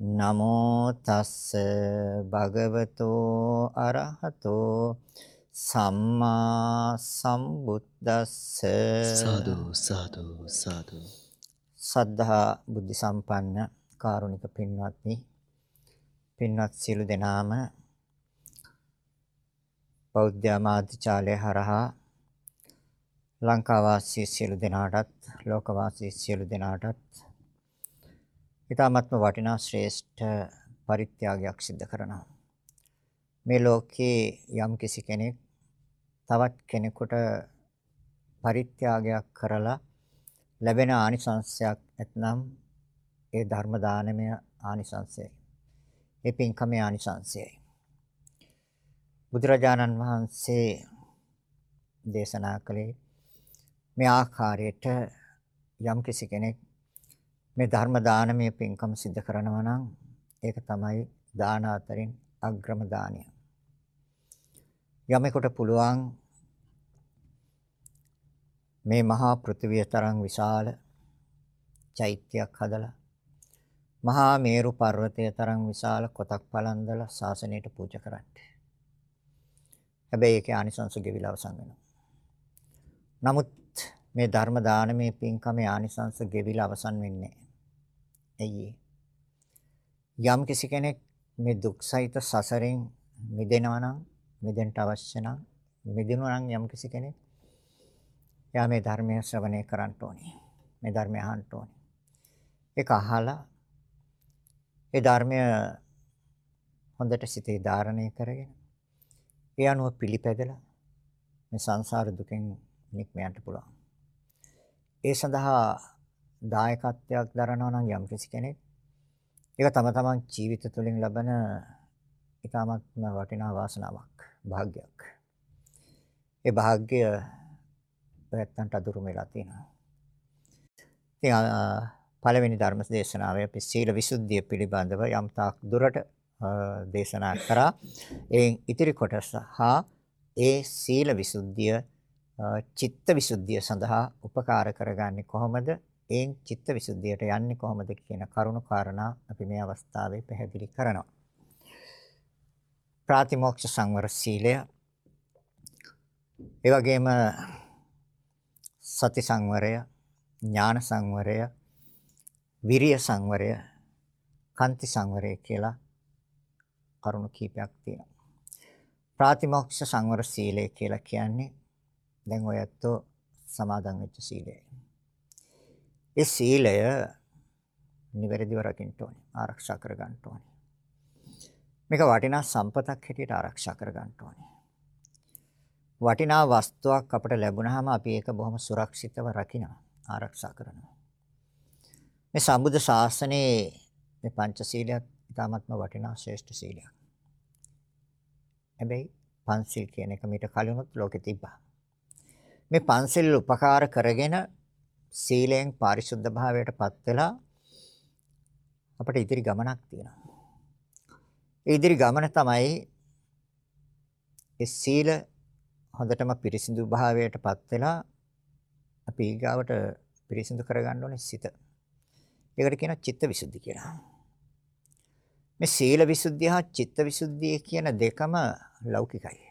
නමෝ තස්ස භගවතෝ අරහතෝ සම්මා සම්බුද්දස්ස. සාදු සාදු සාදු. සද්ධා බුද්ධ සම්පන්න කාරුණික පින්වත්නි පින්වත් සියලු දෙනාම බෞද්ධ ආමාත්‍යාලය හරහා ලංකා වාසී සියලු දෙනාටත් ලෝක වාසී සියලු දෙනාටත් ඊ타ත්ම වටිනා ශ්‍රේෂ්ඨ පරිත්‍යාගයක් සිදු කරනවා මේ ලෝකේ යම් කිසි කෙනෙක් තවත් කෙනෙකුට පරිත්‍යාගයක් කරලා ලැබෙන ආනිසංශයක් නැත්නම් ඒ ධර්ම දානමය ආනිසංශයයි. ඒ පින්කමේ ආනිසංශයයි. බුදුරජාණන් වහන්සේ දේශනා කළේ මේ ආකාරයට යම් කිසි කෙනෙක් මේ ධර්ම දානමය පින්කම සිදු කරනවා නම් ඒක තමයි දාන අතරින් අග්‍රම දානය. යමෙකුට පුළුවන් මේ මහා පෘථිවිය තරම් විශාල චෛත්‍යයක් හදලා මහා මේරු පර්වතය තරම් විශාල කොටක් පලන්දලා ශාසනයට පූජා කරන්න. හැබැයි ඒකේ ආනිසංස ගෙවිලා අවසන් වෙනවා. නමුත් මේ ධර්ම දානමේ පින්කමේ ආනිසංස ගෙවිලා අවසන් වෙන්නේ ඇයි යම් කිසි කෙනෙක් මේ දුක් සහිත සසරෙන් මිදෙනවා නම් මිදෙන්න අවශ්‍ය නම් මිදෙනවා නම් යම් කිසි කෙනෙක් එයා මේ ධර්මය ශ්‍රවණය කරන්න ඕනේ. මේ ධර්මය අහන්න ඕනේ. ඒක අහලා ඒ ධර්මය හොඳට සිතේ ධාරණය කරගෙන ඒ අනුව පිළිපැදලා මේ සංසාර දුකෙන් නික්ම යන්න පුළුවන්. ඒ සඳහා දායකත්වයක් දරනවා නම් යම් කිසි කෙනෙක් ඒක තම තමන් ජීවිත තුළින් ලබන ඊටමත්ම වටිනා වාසනාවක්, වාග්යක්. ඒ වාග්ය පැත්තන්ට අදුරු වෙලා තියෙනවා. ඉතින් පළවෙනි ධර්ම දේශනාවේ අපි සීල විසුද්ධිය පිළිබඳව යම් තාක් දුරට දේශනා කරා. ඒ ඉතිරි කොටස හා ඒ සීල විසුද්ධිය චිත්ත විසුද්ධිය සඳහා උපකාර කරගන්නේ කොහොමද? ඒන් චිත්ත විසුද්ධියට යන්නේ කොහොමද කියන කරුණු කාරණා අපි මේ අවස්ථාවේ පැහැදිලි කරනවා. ප්‍රාතිමෝක්ෂ සංවර සීලය ඒ වගේම සති සංවරය, ඥාන සංවරය, විරිය සංවරය, කාන්ති සංවරය කියලා කරුණු කීපයක් තියෙනවා. ප්‍රාතිමෝක්ෂ සංවර සීලය කියලා කියන්නේ දැන් ඔයත් සමාදන් වෙච්ච සීලයයි. ඒ සීලය නිවැරදිව රකින්න ඕනේ, ආරක්ෂා කර ගන්න ඕනේ. මේක වටිනා සම්පතක් හැටියට ආරක්ෂා කර ගන්න ඕනේ. වටිනා වස්තුවක් අපට ලැබුණාම අපි ඒක බොහොම සුරක්ෂිතව රකිනවා ආරක්ෂා කරනවා මේ සම්බුද්ධ ශාසනයේ මේ පංචශීලයක් ඉතාමත්ම වටිනා ශ්‍රේෂ්ඨ සීලයක් හැබැයි පංචශීල කියන එක මීට කලිනුත් ලෝකෙ තිබ්බා මේ පංචශීල උපකාර කරගෙන සීලෙන් පාරිශුද්ධ භාවයට පත් වෙලා අපිට ඉදිරි ගමනක් තියෙනවා ඒ ඉදිරි ගමන තමයි ඒ සීල හොඳටම පිරිසිදු භාවයටපත් වෙලා අපි ඊගාවට පිරිසිදු කරගන්න ඕනේ සිත. ඒකට කියනවා චිත්ත විසුද්ධි කියලා. මේ සීල විසුද්ධිය හා චිත්ත විසුද්ධිය කියන දෙකම ලෞකිකයි.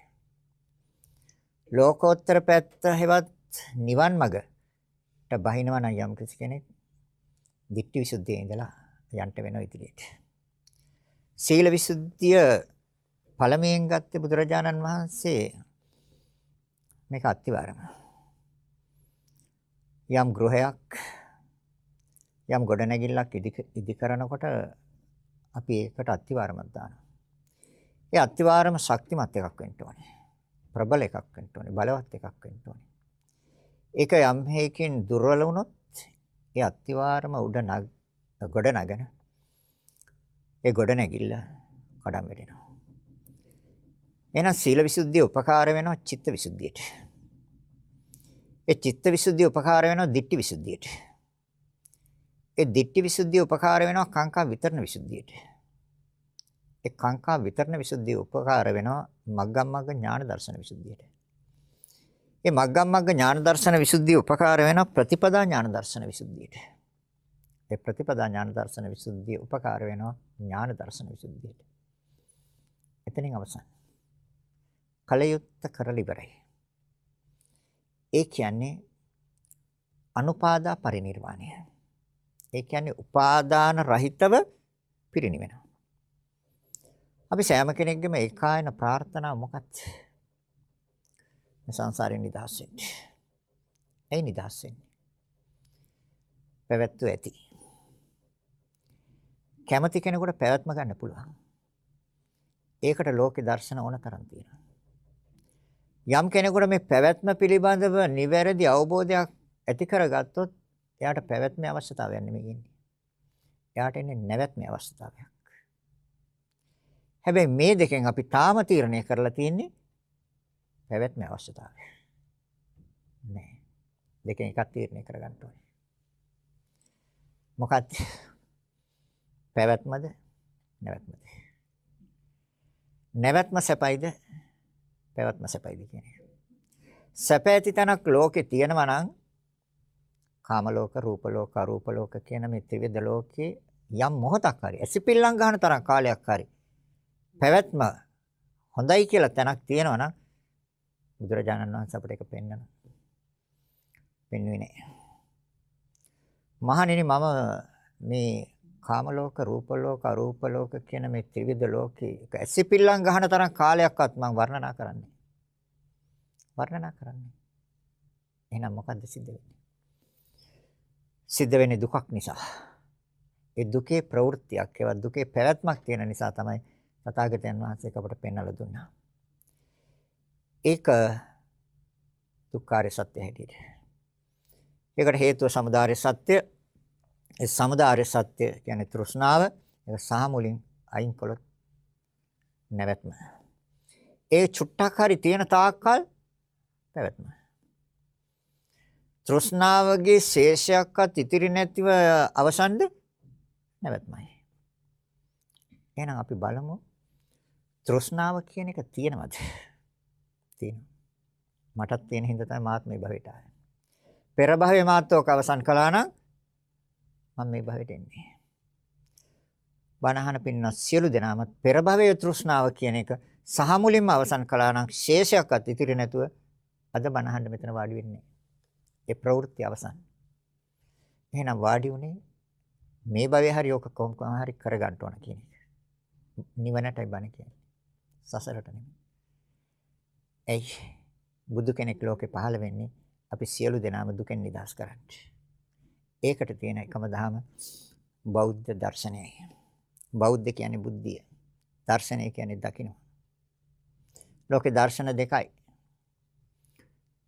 ලෝකෝත්තර පැත්ත හෙවත් නිවන් මඟට බහිනවා නම් යම් කිසි කෙනෙක් දිට්ඨි විසුද්ධියේ ඉඳලා යන්න වෙනවා ඉදිරියට. සීල විසුද්ධිය පළමුවෙන් ගත්තේ බුදුරජාණන් වහන්සේ මේක අත්විවරම. යම් ගෘහයක් යම් ගොඩනැගිල්ලක් ඉදි කරනකොට අපි ඒකට අත්විවරමක් දානවා. ඒ අත්විවරම ශක්තිමත් එකක් වෙන්න ඕනේ. ප්‍රබල එකක් වෙන්න ඕනේ. බලවත් එකක් වෙන්න ඕනේ. ඒක යම් හේකින් දුර්වල වුණොත් ඒ අත්විවරම උඩ ගොඩ නගන ඒ ගොඩ නැගිල්ල කඩම් වෙනවා. එහෙනම් සීල විසුද්ධිය උපකාර වෙනවා චිත්ත විසුද්ධියට. ඒ චිත්ත විසුද්ධිය උපකාර වෙනවා ditthi විසුද්ධියට. ඒ ditthi විසුද්ධිය උපකාර වෙනවා කාංකා විතරණ විසුද්ධියට. ඒ කාංකා විතරණ විසුද්ධිය උපකාර වෙනවා මග්ගම් මග්ග ඥාන දර්ශන විසුද්ධියට. ඒ මග්ගම් මග්ග ඥාන දර්ශන විසුද්ධිය උපකාර වෙනවා ප්‍රතිපදා ඥාන දර්ශන විසුද්ධියට. ඒ ප්‍රතිපදා ඥාන දර්ශන විසුද්ධිය උපකාර වෙනවා ඥාන දර්ශන විසුද්ධියට. එතනින් අවසන්. කලයුත්ත කරලා ඉවරයි. ඒ කියන්නේ අනුපාදා පරිණිරවාණය. ඒ කියන්නේ උපාදාන රහිතව පිරිනිවෙනවා. අපි සෑම කෙනෙක්ගේම ඒකායන ප්‍රාර්ථනාව මොකක්ද? සංසාරයෙන් නිදහස් වෙන්න. ඇයි නිදහස් වෙන්නේ? පැවැත්තු ඇති. කැමති කෙනෙකුට පැවැත්ම ගන්න පුළුවන්. ඒකට ලෝකේ දර්ශන ඕන තරම් තියෙනවා. යම් කෙනෙකුට මේ පැවැත්ම පිළිබඳව නිවැරදි අවබෝධයක් ඇති කරගත්තොත් එයාට පැවැත්මේ අවශ්‍යතාවයක් නෙමෙයි ඉන්නේ. එයාට එන්නේ නැවැත්මේ අවශ්‍යතාවයක්. හැබැයි මේ දෙකෙන් අපි තාම තීරණය කරලා තියෙන්නේ පැවැත්මේ අවශ්‍යතාවය. නෑ. දෙකෙන් එකක් තීරණය කරගන්න ඕනේ. මොකක්ද? පැවැත්මද නැවැත්මද? නැවැත්ම සැපයිද පැවැත්ම සැපයිද කියන්නේ. සැප ඇති තැනක් ලෝකේ තියෙනවා නම් කාම ලෝක, රූප ලෝක, අරූප ලෝක කියන මේ ත්‍රිවිධ ලෝකේ යම් මොහොතක් හරි ඇසිපිල්ලම් ගන්න තරම් කාලයක් හරි පැවැත්ම හොඳයි කියලා තැනක් තියෙනවා නම් බුදුරජාණන් වහන්සේ අපිට ඒක පෙන්වනවා. පෙන්වන්නේ නැහැ. මහණෙනි මම මේ කාම ලෝක, රූප ලෝක, අරූප ලෝක කියන මේ ත්‍රිවිධ ලෝකේ ඇසිපිල්ලම් ගහන තරම් කාලයක්වත් මම වර්ණනා කරන්නේ. වර්ණනා කරන්නේ. එහෙනම් මොකද්ද සිද්ධ වෙන්නේ? සිද්ධ වෙන්නේ දුකක් නිසා. ඒ දුකේ ප්‍රවෘත්තියක්, ඒවා දුකේ පැවැත්මක් තියෙන නිසා තමයි තථාගතයන් වහන්සේ අපට පෙන්වලා දුන්නා. ඒක දුක්ඛාරය සත්‍ය හැටියට. ඒකට හේතුව සමුදාය සත්‍ය. ඒ සමුදාය සත්‍ය කියන්නේ තෘෂ්ණාව. ඒක සහ මුලින් අයින් කළොත් නැවැත්ම. ඒ චුට්ටක් හරි තියෙන තාක්කල් පැවැත්ම. තෘෂ්ණාවගේ ශේෂයක්වත් ඉතිරි නැතිව අවසන්ද නැවැත්මයි. එහෙනම් අපි බලමු තෘෂ්ණාව කියන එක තියෙනවද? තියෙනවා. මටත් තියෙන හින්දා තමයි මාත් මේ භවයට ආවේ. පෙර භවයේ මාත්වක අවසන් කළා නම් මම මේ භවයට එන්නේ. බණහන පින්න සියලු දෙනාම පෙර භවයේ තෘෂ්ණාව කියන එක සහ මුලින්ම අවසන් කළා නම් ශේෂයක්වත් ඉතිරි නැතුව අද බණහන්න මෙතන වාඩි වෙන්නේ. ඒ ප්‍රවෘත්ති අවසන්. එහෙනම් වාඩි උනේ මේ භවයේ හරි ඔක කොහොම හරි කරගන්න ඕන කියන එක. නිවනටයි බණ කියන්නේ. සසරට නෙමෙයි. ඇයි බුදු කෙනෙක් ලෝකේ පහළ වෙන්නේ අපි සියලු දෙනාම දුකෙන් නිදහස් කරන්න. ඒකට තියෙන එකම දහම බෞද්ධ දර්ශනයයි. බෞද්ධ කියන්නේ බුද්ධිය. දර්ශනය කියන්නේ දකින්න. ලෝකේ දර්ශන දෙකයි.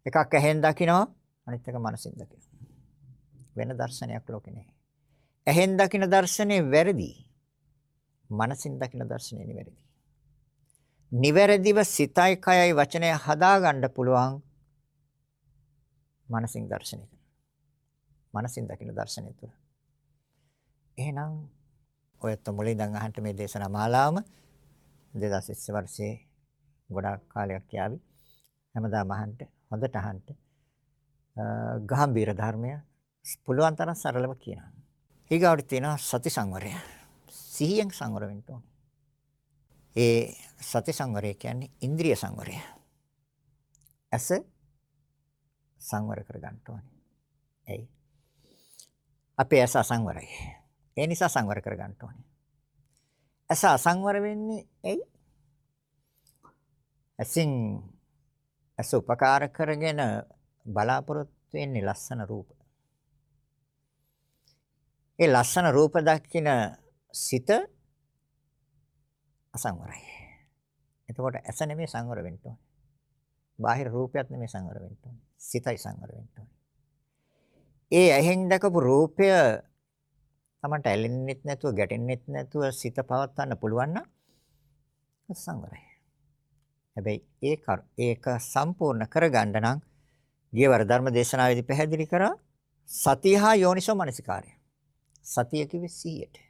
එකක් ඇහෙන් දකින්නවා අනිත් එක මනසින් දකින්නවා. වෙන දර්ශනයක් ලෝකේ නැහැ. ඇහෙන් දකින්න දර්ශනේ වැරදි. මනසින් දකින්න දර්ශනේ නෙවෙයි. නිවැරදිව සිතයි කයයි වචනය හදාගන්න පුළුවන් මානසික දර්ශනය. මානසින් දකින්න දර්ශනය තුළ. එහෙනම් ඔයත් මුලින් ඉඳන් අහන්න මේ දේශනා මාලාවම 2020 වර්ෂයේ ගොඩාක් කාලයක් යාවි. හැමදාම අහන්න හොඳට අහන්න. ගාම්භීර ධර්මය පුළුවන් තරම් සරලව කියනවා. ඊගාවට තියෙනවා සති සංවරය. සිහියෙන් සංවර වෙන්න ඕනේ. ඒ සති සංවරය කියන්නේ ඉන්ද්‍රිය සංවරය. ඇස සංවර කර ගන්න ඕනේ. එයි. අපේ ඇස අසංවරයි. ඒ නිසා සංවර කර ගන්න ඕනේ. ඇස අසංවර වෙන්නේ ඇයි? ඇසින් ඇස උපකාර කරගෙන බලාපොරොත්තු වෙන්නේ ලස්සන රූප. ඒ ලස්සන රූප දකින සිත අසංවරයි. එතකොට ඇස නෙමෙයි සංවර වෙන්න ඕනේ. බාහිර රූපයත් නෙමෙයි සංවර වෙන්න ඕනේ. සිතයි සංවර වෙන්න ඕනේ. ඒ ඇහෙන් දැකපු රූපය තමන්ට ඇලෙන්නෙත් නැතුව ගැටෙන්නෙත් නැතුව සිත පවත්වන්න පුළුවන් නම් සංවරයි. හැබැයි ඒක ඒක සම්පූර්ණ කරගන්න නම් ගියවර ධර්ම දේශනාවේදී පැහැදිලි කරා සතිය හා යෝනිසෝ මනසිකාරය. සතිය කිව්වේ සිහියට.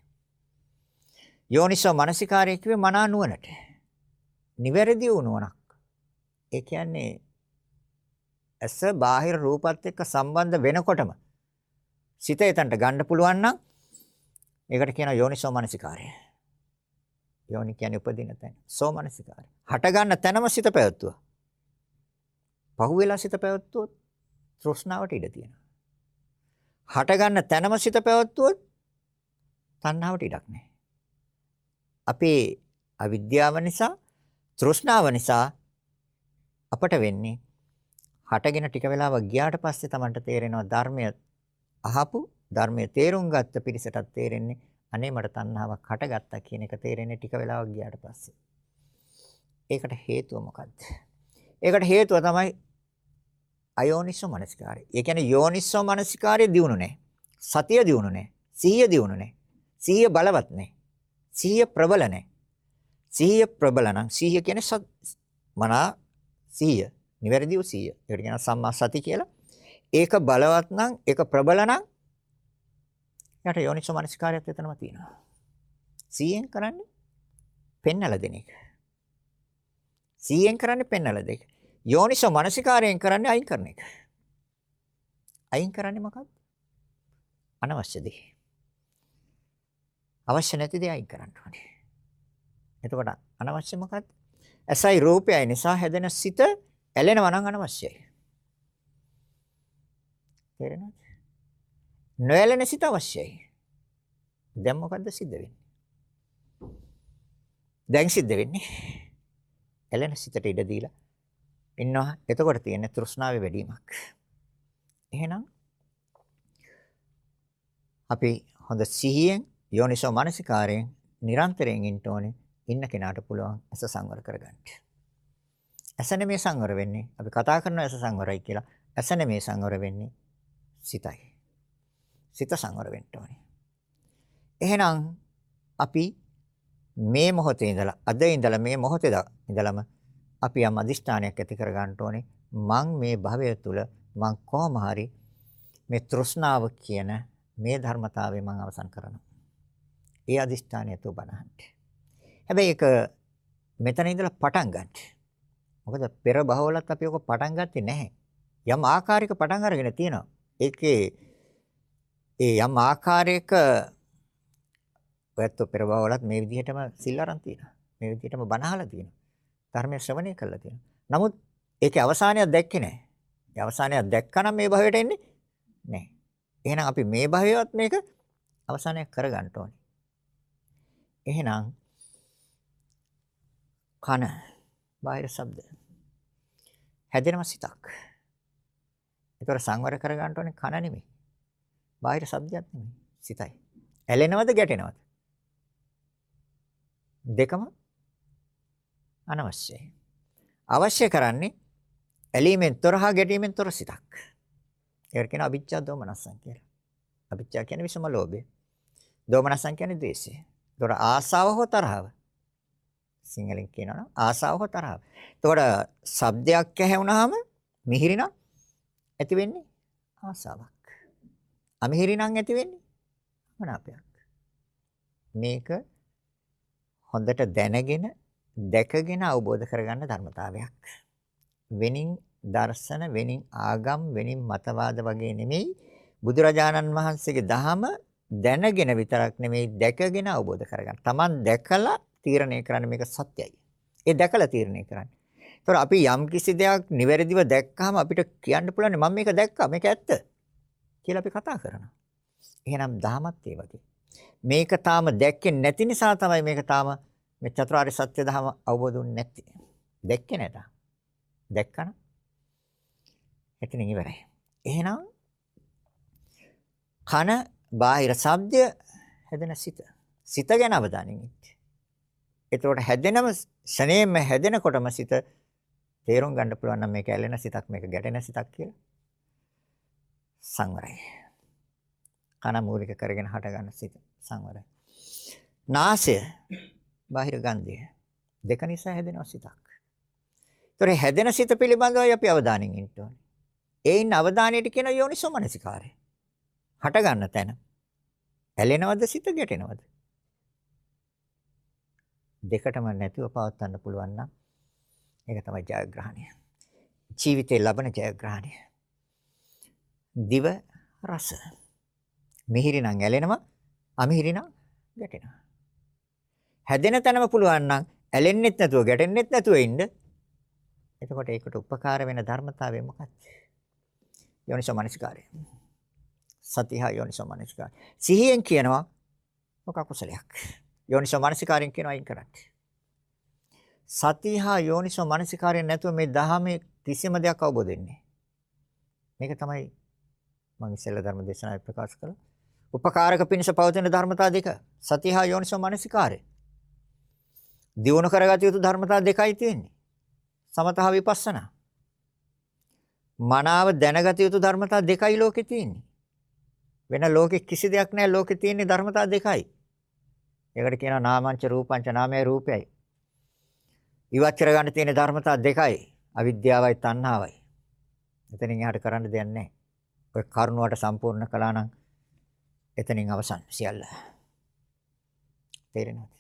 යෝනිසෝ මනසිකාරය කිව්වේ මනා නුවණට. නිවැරදි වූ නුවණක්. ඒ කියන්නේ ඇස බාහිර රූපත් එක්ක සම්බන්ධ වෙනකොටම සිත එතනට ගන්න පුළුවන් නම් ඒකට කියනවා යෝනිසෝ මනසිකාරය. යෝනි කියන්නේ උපදින තැන. සෝමනසිකාරය. හට ගන්න තැනම සිත පැවැත්තුවා. පහුවෙලා සිත පැවැත්තුවොත් තෘෂ්ණාවට ඉඩ තියෙනවා. හට ගන්න තැනම සිත පැවැත්තුවොත් තණ්හාවට ඉඩක් නැහැ. අපේ අවිද්‍යාව නිසා තෘෂ්ණාව නිසා අපට වෙන්නේ හටගෙන ටික වෙලාවක් ගියාට පස්සේ Tamanට තේරෙනවා ධර්මය අහපු ධර්මයේ තේරුම් ගත්ත පිරිසටත් තේරෙන්නේ අනේ මට තණ්හාවක් හටගත්තා කියන එක තේරෙන්නේ ටික වෙලාවක් ගියාට පස්සේ. ඒකට හේතුව මොකද්ද? ඒකට හේතුව තමයි අයෝනිසෝ මනසිකාරය. ඒ කියන්නේ යෝනිසෝ මනසිකාරය දියුණු නැහැ. සතිය දියුණු නැහැ. සිහිය දියුණු නැහැ. සිහිය බලවත් නැහැ. සිහිය ප්‍රබල නැහැ. සිහිය ප්‍රබල නම් සිහිය කියන්නේ මනා සිහිය. නිවැරදිව සිහිය. ඒකට කියනවා සම්මා සති කියලා. ඒක බලවත් නම් ඒක ප්‍රබල නම් යට යෝනිසෝ මනසිකාරයත් එතනම තියෙනවා. සිහියෙන් කරන්නේ පෙන්නලා දෙන එක. සිහියෙන් කරන්නේ පෙන්නලා දෙක. යෝනිසෝ මනසිකාරයෙන් කරන්නේ අයින් කරන එක. අයින් කරන්නේ මොකක්ද? අනවශ්‍ය දේ. අවශ්‍ය නැති දේ අයින් කරන්න ඕනේ. එතකොට අනවශ්‍ය මොකක්ද? ඇසයි රූපයයි නිසා හැදෙන සිත ඇලෙනවා නම් අනවශ්‍යයි. තේරෙනවද? නොඇලෙන සිත අවශ්‍යයි. දැන් මොකද්ද සිද්ධ වෙන්නේ? දැන් සිද්ධ වෙන්නේ ඇලෙන සිතට ඉඩ දීලා ඉන්නවා. එතකොට තියෙන තෘෂ්ණාවේ වැඩිවීමක්. එහෙනම් අපි හොඳ සිහියෙන් යෝනිසෝ මානසිකාරයෙන් නිරන්තරයෙන් ඉන්න ඕනේ. ඉන්න කෙනාට පුළුවන් ඇස සංවර කරගන්න. ඇස නෙමේ සංවර වෙන්නේ. අපි කතා කරන ඇස සංවරයි කියලා. ඇස නෙමේ සංවර වෙන්නේ සිතයි. සිත සංවර වෙන්න ඕනේ. එහෙනම් අපි මේ මොහොතේ ඉඳලා අද ඉඳලා මේ මොහොතේ ඉඳලම අපි යම් අදිෂ්ඨානයක් ඇති කර ගන්න ඕනේ. මං මේ භවය තුල මං කොහොම හරි මේ තෘෂ්ණාව කියන මේ ධර්මතාවය මං අවසන් කරනවා. ඒ අදිෂ්ඨානය තු බණහන්ට. හැබැයි ඒක මෙතන ඉඳලා පටන් ගන්න. මොකද පෙර භවවලත් අපි ඔක පටන් ගත්තේ නැහැ. යම් ආකාරයක පටන් අරගෙන තියෙනවා. ඒකේ ඒ යම් ආකාරයක ඔයත් පෙර භවවලත් මේ විදිහටම සිල් අරන් තියෙනවා. මේ විදිහටම බණ අහලා තියෙනවා. ධර්මය ශ්‍රවණය කරලා තියෙනවා. නමුත් ඒකේ අවසානයක් දැක්කේ නැහැ. ඒ අවසානයක් දැක්කනම් මේ භවයට එන්නේ නැහැ. එහෙනම් අපි මේ භවයවත් මේක අවසානයක් කරගන්න ඕනේ. එහෙනම් කන බාහිර ශබ්ද හැදෙනම සිතක්. ඒතර සංවර කරගන්න ඕනේ කන නෙමෙයි. බාහිර ශබ්දයක් නෙමෙයි. සිතයි. ඇලෙනවද ගැටෙනවද? දෙකම අනවශ්‍යයි. අවශ්‍ය කරන්නේ ඇලීමෙන් තොර හා ගැටීමෙන් තොර සිතක්. ඒකට කියන අවිච්ඡා දෝමනස්සං කියලා. අවිච්ඡා කියන්නේ විසම ලෝභය. දෝමනස්සං කියන්නේ ද්වේෂය. ඒතොර ආසාව හෝ තරහව. සිංහලෙන් කියනවා නම් ආසාව හෝ තරහව. ඒතොර ශබ්දයක් ඇහුණාම මිහිරිනම් ඇති වෙන්නේ ආසාවක්. අමිහිරිනම් ඇති වෙන්නේ මනාපයක්. මේක හොඳට දැනගෙන දැකගෙන අවබෝධ කරගන්න ධර්මතාවයක්. වෙනින් දර්ශන වෙනින් ආගම් වෙනින් මතවාද වගේ නෙමෙයි බුදුරජාණන් වහන්සේගේ දහම දැනගෙන විතරක් නෙමෙයි දැකගෙන අවබෝධ කරගන්න. Taman දැකලා තීරණය කරන්න මේක සත්‍යයි. ඒ දැකලා තීරණය කරන්න. ඒතකොට අපි යම් කිසි දෙයක් නිවැරදිව දැක්කහම අපිට කියන්න පුළුවන් මම මේක දැක්කා මේක ඇත්ත කියලා අපි කතා කරනවා. එහෙනම් දහමත් ඒ වගේ. මේක තාම දැක්කේ නැති නිසා තමයි මේක තාම මේ චතුරාර්ය සත්‍ය ධම අවබෝධ වුනේ නැති. දැක්කේ නැත. දැක්කන එතනින් ඉවරයි. එහෙනම් කන බාහිර ශබ්දය හැදෙන සිත. සිත ගැන අවධානයෙන් ඉන්න. එතකොට හැදෙනම ශනේම හැදෙනකොටම සිත තේරුම් ගන්න පුළුවන් නම් මේක ඇලෙන සිතක් මේක ගැටෙන සිතක් කියලා. සංවරයි. කන මූලික කරගෙන හට ගන්න සිත සංවරයි. නාසය බාහිර ගන්ධය දෙක නිසා හැදෙන සිතක්. ඒතොර හැදෙන සිත පිළිබඳවයි අපි අවධානයෙන් ඉන්න ඕනේ. ඒයින් අවධානයට කියන යෝනිසෝමනසිකාරය. හට ගන්න තැන. ඇලෙනවද සිත ගැටෙනවද? දෙකටම නැතුව පවත්වන්න පුළුවන් නම් ඒක තමයි ජයග්‍රහණය. ජීවිතේ ලබන ජයග්‍රහණය. දිව රස. මිහිරි නම් ඇලෙනවා, අමිහිරි නම් ගැටෙනවා. හැදෙන තැනම පුළුවන් නම් ඇලෙන්නෙත් නැතුව ගැටෙන්නෙත් නැතුව ඉන්න. එතකොට ඒකට උපකාර වෙන ධර්මතාවය මොකක්ද? යෝනිසෝ මනසිකාරය. සතිහා යෝනිසෝ මනසිකාරය. සිහියෙන් කියනවා ඔක කුසලයක්. යෝනිසෝ මනසිකාරයෙන් කියනවා අයින් කරන්න. සතිහා යෝනිසෝ මනසිකාරයෙන් නැතුව මේ දහමේ කිසිම දෙයක් අවබෝධ වෙන්නේ මේක තමයි මම ඉස්සෙල්ලා ධර්ම දේශනාවේ ප්‍රකාශ කළා. උපකාරක පිණිස පවතින ධර්මතා දෙක. සතිහා යෝනිසෝ මනසිකාරය. දියුණු කරගත යුතු ධර්මතා දෙකයි තියෙන්නේ. සමතහ විපස්සනා. මනාව දැනගත යුතු ධර්මතා දෙකයි ලෝකේ තියෙන්නේ. වෙන ලෝකෙ කිසි දෙයක් නැහැ ලෝකේ තියෙන්නේ ධර්මතා දෙකයි. ඒකට කියනවා නාමංච රූපංච නාමයේ රූපයයි. ඉවත් කරගන්න තියෙන ධර්මතා දෙකයි. අවිද්‍යාවයි තණ්හාවයි. එතනින් එහාට කරන්න දෙයක් නැහැ. ඔය කරුණුවට සම්පූර්ණ කළා නම් එතනින් අවසන් සියල්ල. තේරෙනවද?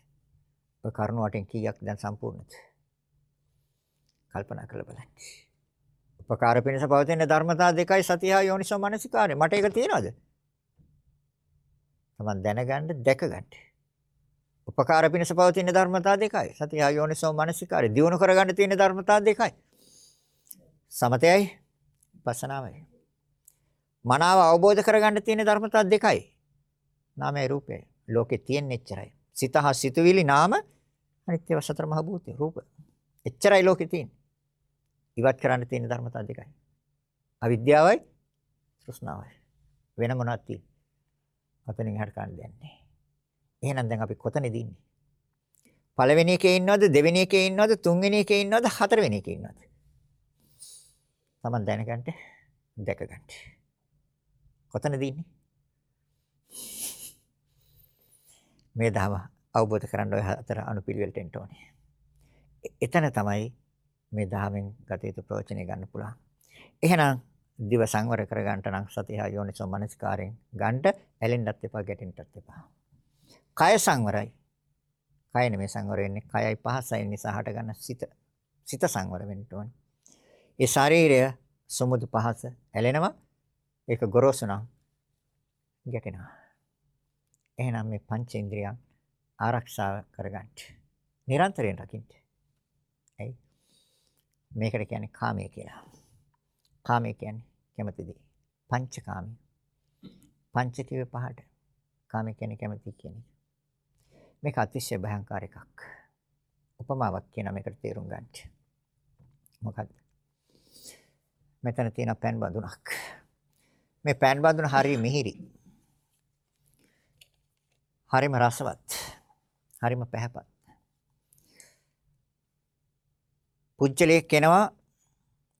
ඔය කරුණුවටෙන් කීයක් දැන් සම්පූර්ණද? කල්පනා කරලා බලන්න. උපකාර පිණිස පවතින ධර්මතා දෙකයි සතියයි යෝනිසෝ මනසිකාරය. මට ඒක තියනවද? තමන් දැනගන්න දැකගන්න. උපකාර පිණිස පවතින ධර්මතා දෙකයි. සතියයි යෝනිසෝ මනසිකාරය. දියුණු කරගන්න තියෙන ධර්මතා දෙකයි. සමතයයි පසනාවයි. මනාව අවබෝධ කරගන්න තියෙන ධර්මතා දෙකයි. නාමය රූපය. ලෝකේ තියෙන එච්චරයි. සිත හා සිතුවිලි නාම අනිත්‍ය වසතර මහ භූතය රූප. එච්චරයි ලෝකේ තියෙන්නේ. ඉවත් කරන්න තියෙන ධර්මතා දෙකයි. අවිද්‍යාවයි තෘෂ්ණාවයි. වෙන මොනවද තියෙන්නේ? අතනින් එහාට ගන්න දෙයක් නැහැ. එහෙනම් දැන් අපි කොතනද ඉන්නේ? පළවෙනි එකේ ඉන්නවද දෙවෙනි එකේ ඉන්නවද තුන්වෙනි එකේ ඉන්නවද හතරවෙනි එකේ ඉන්නවද? Taman දැනගන්න දැකගන්න. කොතනද ඉන්නේ? මේ ධම අවබෝධ කරගන්න ඔය හතර අනුපිළිවෙලට එන්න ඕනේ. එතන තමයි මේ ධාමෙන් ගත යුතු ප්‍රවචනය ගන්න පුළුවන්. එහෙනම් දිව සංවර කර ගන්නට නම් සතිය යෝනිසෝ මනස්කාරයෙන් ගන්නට ඇලෙන්නත් එපා ගැටෙන්නත් එපා. කය සංවරයි. කය නෙමෙයි සංවර වෙන්නේ. කයයි පහසයි නිසා හට ගන්න සිත. සිත සංවර වෙන්න ඕනේ. ඒ ශරීරය සමුදු පහස ඇලෙනවා. ඒක ගොරෝසු නම් ගැටෙනවා. එහෙනම් මේ පංචේන්ද්‍රියන් ආරක්ෂා කරගන්න. නිරන්තරයෙන් රකින්න. ඇයි? මේකට කියන්නේ කාමය කියලා. කාමය කියන්නේ කැමති දේ. පංචකාමී. පංච කිව්වේ පහට. කාමය කියන්නේ කැමති කියන එක. මේක අතිශය භයංකාර එකක්. උපමාවක් කියන මේකට තේරුම් ගන්න. මොකද්ද? මෙතන තියෙන පෑන් බඳුනක්. මේ පෑන් බඳුන හරිය මිහිරි. හරිම රසවත්. හරිම පැහැපත්. පුච්චලයක් කෙනවා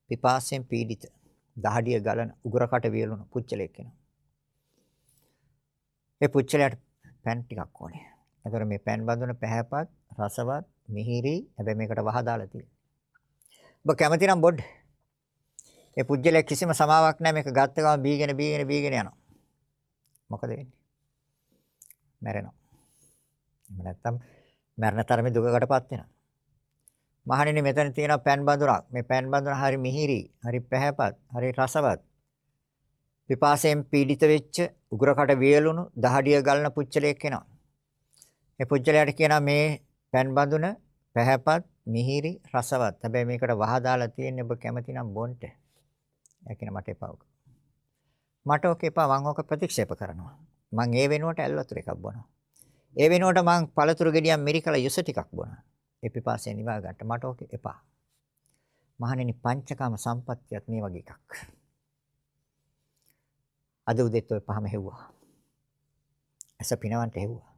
පිපාසයෙන් පීඩිත. දහඩිය ගලන උගරකට වියලුණු පුච්චලයක් කෙනවා. ඒ පුච්චලයට පෑන් ටිකක් ඕනේ. ඒතර මේ පෑන් බඳුන පැහැපත්, රසවත්, මිහිරි. හැබැයි මේකට වහ දාලා තියෙනවා. ඔබ කැමති නම් බොඩ්. ඒ පුජ්‍යලයක් කිසිම සමාවක් නැහැ මේක ගත්ත ගමන් බීගෙන බීගෙන බීගෙන යනවා. මොකද වෙන්නේ? මැරෙනවා. එහෙම නැත්නම් මරණ තරමේ දුකකටපත් වෙනවා. මහණෙනි මෙතන තියෙන පෑන් බඳුනක්. මේ පෑන් බඳුන හරි මිහිරි, හරි පැහැපත්, හරි රසවත්. පිපාසයෙන් පීඩිත වෙච්ච උග්‍රකට වියලුණු දහඩිය ගලන පුච්චලයක් එනවා. මේ පුච්චලයට කියනවා මේ පෑන් බඳුන පැහැපත්, මිහිරි, රසවත්. හැබැයි මේකට වහ දාලා තියෙන්නේ ඔබ කැමති නම් බොන්න. ඒකින මට එපා. මට ඔක එපා මම ඔක ප්‍රතික්ෂේප කරනවා. මං ඒ වෙනුවට ඇල් වතුර එකක් බොනවා. ඒ වෙනුවට මං පළතුරු ගෙඩියක් මිරිකලා යුස ටිකක් බොනවා. ඒ පිපාසය නිවා ගන්න මට ඕක එපා. මහණෙනි පංචකාම සම්පත්තියත් මේ වගේ එකක්. අද උදේත් ඔය පහම හෙව්වා. ඇස පිනවන්න හෙව්වා.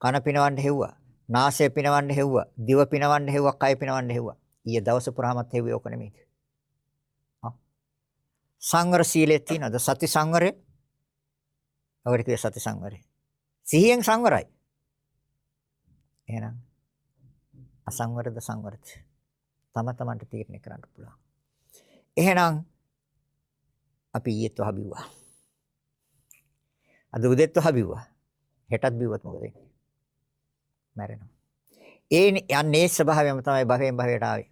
කන පිනවන්න හෙව්වා. නාසය පිනවන්න හෙව්වා. දිව පිනවන්න හෙව්වා. කය පිනවන්න හෙව්වා. ඊයේ දවස පුරාමත් හෙව්වේ ඕක නෙමෙයිද? ආ. සංවර සීලයේ තියෙනවද? සති සංවරය? අවරි කියේ සති සංවරය. සිහියෙන් සංවරයි. එහෙනම් අසංවරද සංවරද? තම තමන්ට තීරණය කරන්න පුළුවන්. එහෙනම් අපි ඊයේත් වහ බිව්වා. අද උදේත් වහ බිව්වා. හෙටත් බිව්වොත් මොකද වෙන්නේ? මැරෙනවා. ඒ යන්නේ ස්වභාවයම තමයි භවයෙන් භවයට ආවේ.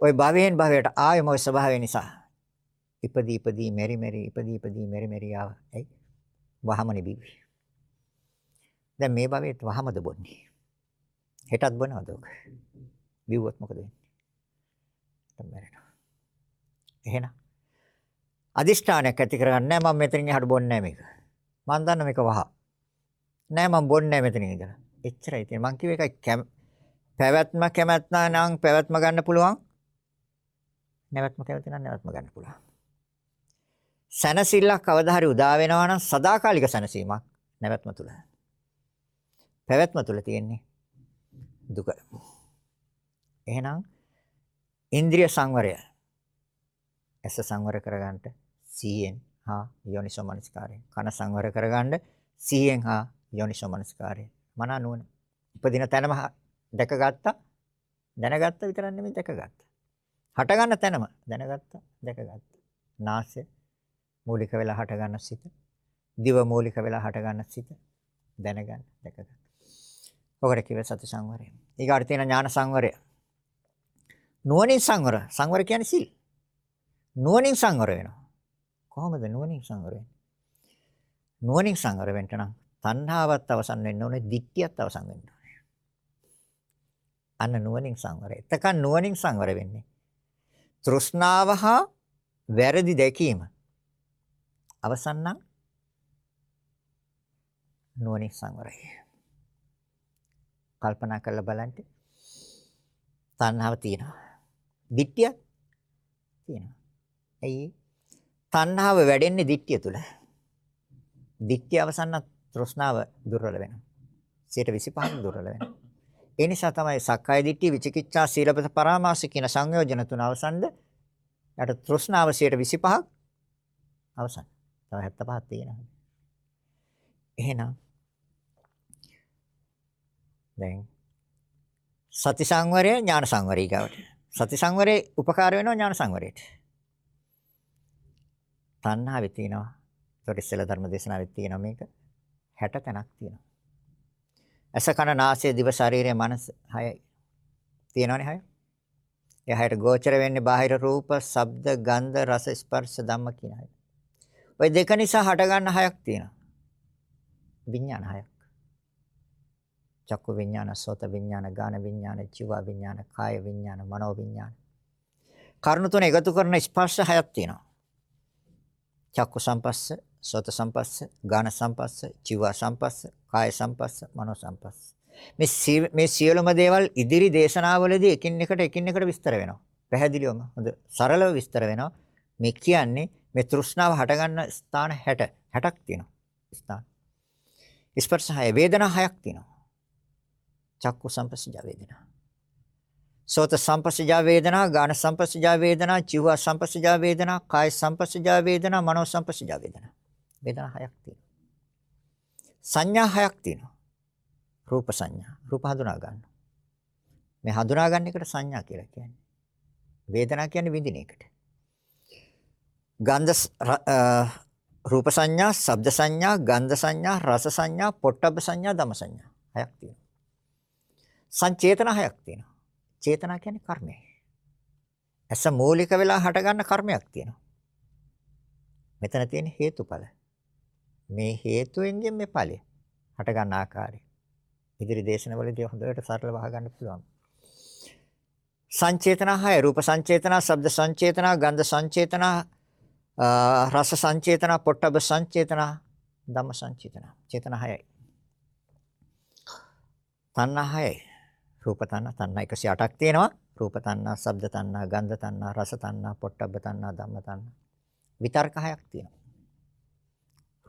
ওই භවයෙන් භවයට ආවේ මොකද ස්වභාවය නිසා? ඉපදී ඉපදී මෙරි මෙරි ඉපදී ඉපදී මෙරි මෙරි ආව. එයි වහමනේ බිව්වේ. දැන් මේ භවයේත් වහමද බොන්නේ. හෙටත් බොනවද ඔක? බිව්වොත් මොකද වෙන්නේ? මැරෙනවා. එහෙනම් අදිෂ්ඨානයක් ඇති කරගන්න නෑ මම මෙතනින් එහාට බොන්නේ නෑ මේක. මම දන්න මේක වහ. නෑ මම බොන්නේ නෑ මෙතනින් ඉඳලා. එච්චරයි තියෙන්නේ. මං කිව්ව එකයි පැවැත්ම කැමැත්ත නම් පැවැත්ම ගන්න පුළුවන්. නැවැත්ම කැමති නම් නැවැත්ම ගන්න පුළුවන්. සනසිල්ලක් කවදා හරි උදා වෙනවා නම් සදාකාලික සනසීමක් නැවැත්ම තුල. පැවැත්ම තුල තියෙන්නේ දුක. එහෙනම් ඉන්ද්‍රිය සංවරය. ඇස සංවර කරගන්නට සීයෙන් හා යෝනිසෝ මනස්කාරයෙන් කන සංවර කරගන්න සීයෙන් හා යෝනිසෝ මනස්කාරයෙන් මන නුවණ. උපදින තැනම දැකගත්තා දැනගත්ත විතරක් නෙමෙයි දැකගත්තා. හට ගන්න තැනම දැනගත්තා දැකගත්තා. නාසය මූලික වෙලා හට ගන්න සිත දිව මූලික වෙලා හට ගන්න සිත දැනගන්න දැකගන්න. ඔකට කිව්ව සති සංවරය ඊගාට තියෙන ඥාන සංවරය නුවණින් සංවර සංවර කියන්නේ සිල් නුවණින් සංවර වෙනවා කොහොමද නුවණින් සංවර වෙන්නේ නුවණින් සංවර වෙන්න නම් තණ්හාවත් අවසන් වෙන්න ඕනේ, ditthියත් අවසන් වෙන්න ඕනේ. අන්න නුවණින් සංවරය. එතකන් නුවණින් සංවර වෙන්නේ. තෘෂ්ණාව හා වැරදි දැකීම. අවසන් නම් නුවණින් සංවරය. කල්පනා කරලා බලන්න. තණ්හාව තියෙනවා. ditthිය තියෙනවා. ඇයි? තණ්හාව වැඩෙන්නේ ditthිය තුල. ditthිය අවසන් නම් තෘෂ්ණාව දුර්වල වෙනවා. 125ක් දුර්වල වෙනවා. ඒ නිසා තමයි සක්කාය දිට්ඨිය විචිකිච්ඡා සීලපත පරාමාස කියන සංයෝජන තුන අවසන්ද යට තෘෂ්ණාව 125ක් අවසන්. තව 75ක් තියෙනවා. එහෙනම් දැන් සති සංවරය ඥාන සංවරය ගාවට. සති සංවරේ උපකාර වෙනවා ඥාන සංවරයට. තණ්හාවෙ තියෙනවා. ඒතකොට ඉස්සෙල්ලා ධර්ම දේශනාවෙත් තියෙනවා මේක. 60 තැනක් තියෙනවා. ඇස කන නාසය දිව ශරීරය මනස 6යි. තියෙනවනේ 6. ඒ 6ට ගෝචර වෙන්නේ බාහිර රූප, ශබ්ද, ගන්ධ, රස, ස්පර්ශ ධම්ම කියන 6. ওই දෙක නිසා හට ගන්න 6ක් තියෙනවා. විඥාන 6ක්. චක්කු විඥාන, සෝත විඥාන, ගාන විඥාන, ජීව විඥාන, කාය විඥාන, මනෝ විඥාන. කර්ණ තුන එකතු කරන ස්පර්ශ 6ක් තියෙනවා. චක්කු සම්පස්ස, සෝත සම්පස්ස, ගාන සම්පස්ස, චිව සම්පස්ස, කාය සම්පස්ස, මනෝ සම්පස්ස. මේ මේ සියලුම දේවල් ඉදිරි දේශනාවලදී එකින් එකට එකින් එකට විස්තර වෙනවා. පැහැදිලිවම හොඳ සරලව විස්තර වෙනවා. මේ කියන්නේ මේ තෘෂ්ණාව හටගන්න ස්ථාන 60 60ක් තියෙනවා. ස්ථාන. ස්පර්ශ 6 වේදනා 6ක් තියෙනවා. චක්කු සම්පස්සජ වේදනා. සෝත සම්පස්සජා වේදනා, ගාන සම්පස්සජා වේදනා, චිව සම්පස්සජා වේදනා, කාය සම්පස්සජා වේදනා, මනෝ සම්පස්සජා වේදනා. වේදනා හයක් තියෙනවා. සංඥා හයක් තියෙනවා. රූප සංඥා. රූප හඳුනා ගන්න. මේ හඳුනා ගන්න එකට සංඥා කියලා කියන්නේ. වේදනා කියන්නේ විඳින එකට. ගන්ධ රූප සංඥා, ශබ්ද සංඥා, ගන්ධ සංඥා, රස සංඥා, පොට්ටබ්බ සංඥා, ධම සංඥා හයක් තියෙනවා. සංචේතන හයක් තියෙනවා. චේතනා කියන්නේ කර්මය. ඇස මූලික වෙලා හටගන්න කර්මයක් තියෙනවා. මෙතන තියෙන හේතුඵල. මේ හේතුවෙන්ගෙන් මේ ඵලය හට ගන්න ආකාරය. ඉදිරි දේශනවලදී හොඳට සරලව අහගන්න පුළුවන්. සංචේතන හය රූප සංචේතන, ශබ්ද සංචේතන, ගන්ධ සංචේතන, රස සංචේතන, පොට්ටබ සංචේතන, ධම්ම සංචේතන. චේතන හයයි. තණ්හා හයයි. රූප තණ්හා තණ්හා 108ක් තියෙනවා. රූප තණ්හා, ශබ්ද තණ්හා, ගන්ධ තණ්හා, රස තණ්හා, පොට්ටබ්බ තණ්හා, ධම්ම තණ්හා. විතර්ක හයක් තියෙනවා.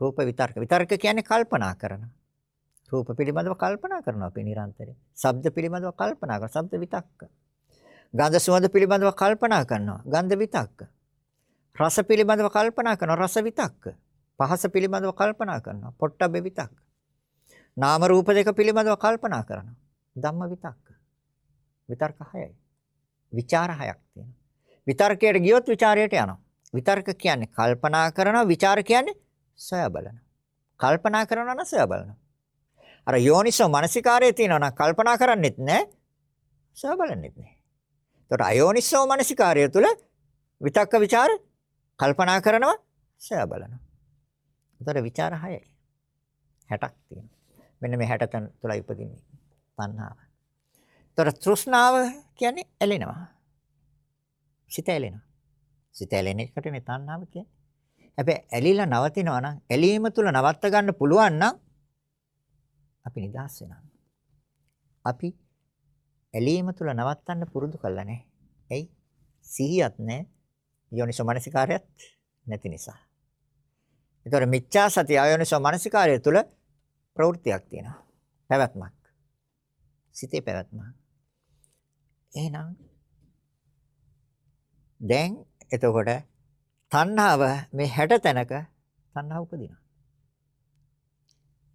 රූප විතර්ක. විතර්ක කියන්නේ කල්පනා කරන. රූප පිළිබඳව කල්පනා කරනවා අපි නිරන්තරයෙන්. ශබ්ද පිළිබඳව කල්පනා කරනවා. ශබ්ද විතක්ක. ගන්ධ සුවඳ පිළිබඳව කල්පනා කරනවා. ගන්ධ විතක්ක. රස පිළිබඳව කල්පනා කරනවා. රස විතක්ක. පහස පිළිබඳව කල්පනා කරනවා. පොට්ටබ්බ විතක්ක. නාම රූප දෙක පිළිබඳව කල්පනා කරනවා. ධම්ම විතක්ක. විතර්ක 6යි. විචාර 6ක් තියෙනවා. විතර්කයට ගියොත් ਵਿਚාරයට යනවා. විතර්ක කියන්නේ කල්පනා කරනවා, විචාර කියන්නේ සොයා බලනවා. කල්පනා කරනවා නම් සොයා බලනවා. අර යෝනිසෝ මනසිකාරයේ තියෙනවා නම් කල්පනා කරන්නෙත් නැහැ, සොයා බලන්නෙත් නැහැ. ඒතකොට අයෝනිසෝ මනසිකාරය තුළ විතක්ක ਵਿਚාර කල්පනා කරනවා, සොයා බලනවා. ඒතකොට ਵਿਚාර 6යි. 60ක් තියෙනවා. මෙන්න මේ 60 තුළයි උපදින්නේ. තණ්හාව. ඒතකොට තෘෂ්ණාව කියන්නේ ඇලෙනවා. සිත ඇලෙනවා. සිත ඇලෙන එකටනේ තණ්හාව කියන්නේ. හැබැයි ඇලිලා නවතිනවා නම් ඇලීම තුල නවත්ත ගන්න පුළුවන් නම් අපි නිදහස් වෙනවා. අපි ඇලීම තුල නවත්තන්න පුරුදු කළා නේ. එයි සිහියත් නැහැ. යෝනිසෝ මනසිකාරයත් නැති නිසා. ඒතර මිච්ඡා සතිය අයෝනිසෝ මනසිකාරය තුල ප්‍රවෘත්තියක් තියෙනවා. පැවැත්මක්. සිතේ පැවැත්මක්. එහෙනම් දැන් එතකොට තණ්හාව මේ 60 තැනක තණ්හාව උපදිනවා.